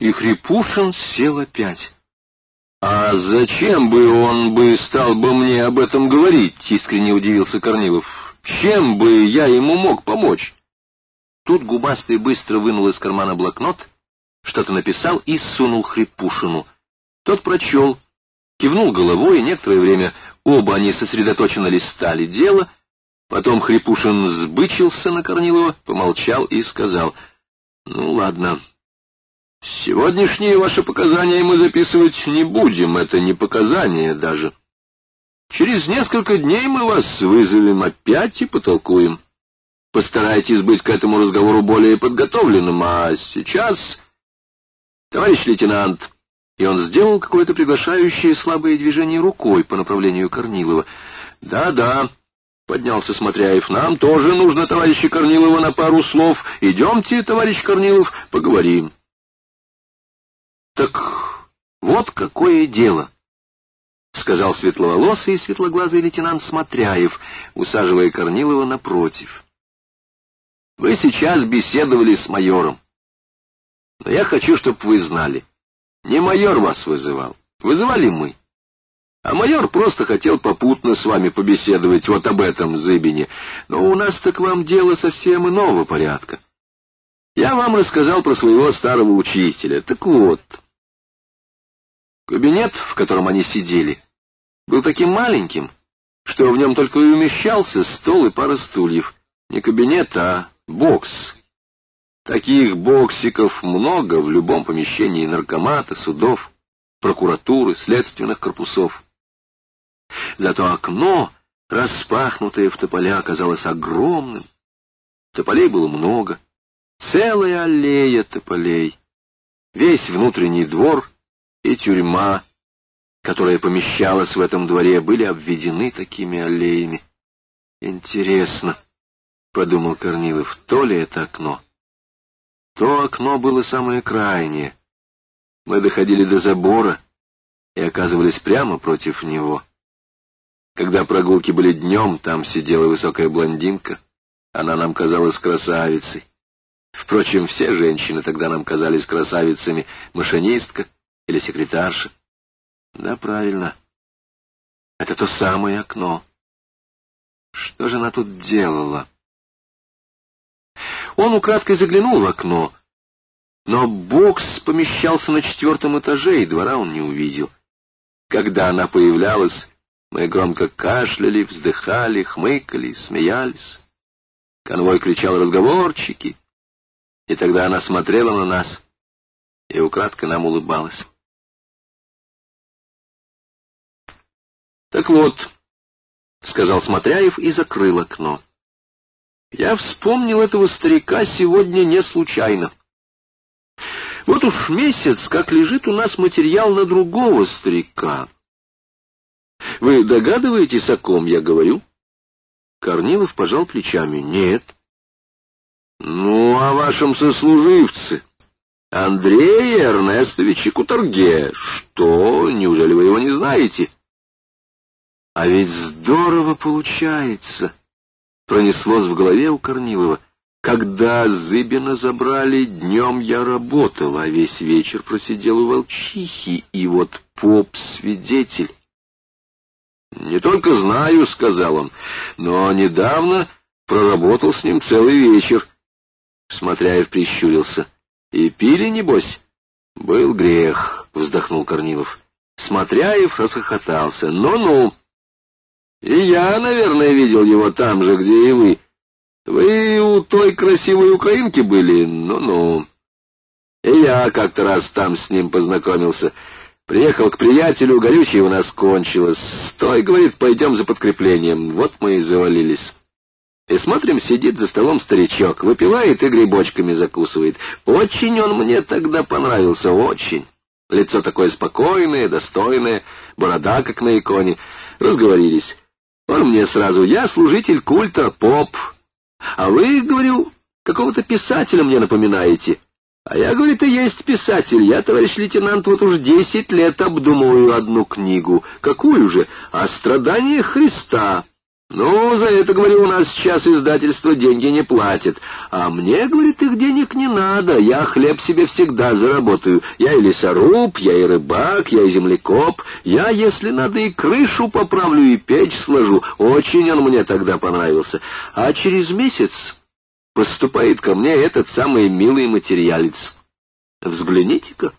И Хрипушин сел опять. «А зачем бы он бы стал бы мне об этом говорить?» — искренне удивился Корнилов. «Чем бы я ему мог помочь?» Тут губастый быстро вынул из кармана блокнот, что-то написал и сунул Хрипушину. Тот прочел, кивнул головой, и некоторое время оба они сосредоточенно листали дело. Потом Хрипушин сбычился на Корнилова, помолчал и сказал, «Ну, ладно». Сегодняшние ваши показания мы записывать не будем, это не показания даже. Через несколько дней мы вас вызовем опять и потолкуем. Постарайтесь быть к этому разговору более подготовленным, а сейчас... Товарищ лейтенант, и он сделал какое-то приглашающее слабое движение рукой по направлению Корнилова. «Да-да», — поднялся Смотряев, — «нам тоже нужно, товарища Корнилова, на пару слов. Идемте, товарищ Корнилов, поговорим». «Так вот какое дело», — сказал светловолосый и светлоглазый лейтенант Смотряев, усаживая Корнилова напротив. «Вы сейчас беседовали с майором. Но я хочу, чтобы вы знали, не майор вас вызывал, вызывали мы. А майор просто хотел попутно с вами побеседовать вот об этом Зыбине, но у нас-то к вам дело совсем иного порядка. Я вам рассказал про своего старого учителя. Так вот, кабинет, в котором они сидели, был таким маленьким, что в нем только и умещался стол и пара стульев. Не кабинет, а бокс. Таких боксиков много в любом помещении наркомата, судов, прокуратуры, следственных корпусов. Зато окно, распахнутое в тополя, оказалось огромным. Тополей было много. Целая аллея тополей. Весь внутренний двор и тюрьма, которая помещалась в этом дворе, были обведены такими аллеями. Интересно, — подумал Корнилов, — то ли это окно? То окно было самое крайнее. Мы доходили до забора и оказывались прямо против него. Когда прогулки были днем, там сидела высокая блондинка. Она нам казалась красавицей. Впрочем, все женщины тогда нам казались красавицами, машинистка или секретарша. Да, правильно. Это то самое окно. Что же она тут делала? Он украдкой заглянул в окно, но бокс помещался на четвертом этаже, и двора он не увидел. Когда она появлялась, мы громко кашляли, вздыхали, хмыкали, смеялись. Конвой кричал «разговорчики», и тогда она смотрела на нас и украдкой нам улыбалась. «Так вот», — сказал Смотряев и закрыл окно. «Я вспомнил этого старика сегодня не случайно. Вот уж месяц, как лежит у нас материал на другого старика. Вы догадываетесь, о ком я говорю?» Корнилов пожал плечами. «Нет». Ну, о вашем сослуживце, Андрее Эрнестовиче Куторге. Что, неужели вы его не знаете? А ведь здорово получается, пронеслось в голове у Корнилова. Когда Зыбина забрали, днем я работал, а весь вечер просидел у волчихи, и вот поп-свидетель. «Не только знаю», — сказал он, — «но недавно проработал с ним целый вечер. Смотряев прищурился. «И пили, небось?» «Был грех», — вздохнул Корнилов. Смотряев расхохотался. «Ну-ну!» «И я, наверное, видел его там же, где и вы. Вы у той красивой украинки были? Ну-ну!» «И я как-то раз там с ним познакомился. Приехал к приятелю, горючее у нас кончилось. Стой, говорит, пойдем за подкреплением. Вот мы и завалились». И смотрим, сидит за столом старичок, выпивает и грибочками закусывает. Очень он мне тогда понравился, очень. Лицо такое спокойное, достойное, борода, как на иконе. Разговорились. Он мне сразу, я служитель культа, поп. А вы, говорю, какого-то писателя мне напоминаете. А я, говорит, и есть писатель. Я, товарищ лейтенант, вот уж десять лет обдумываю одну книгу. Какую же? О страданиях Христа. Ну, за это, говорю, у нас сейчас издательство деньги не платит. А мне, говорит, их денег не надо. Я хлеб себе всегда заработаю. Я и лесоруб, я и рыбак, я и землекоп. Я, если надо, и крышу поправлю, и печь сложу. Очень он мне тогда понравился. А через месяц поступает ко мне этот самый милый материалец. Взгляните-ка.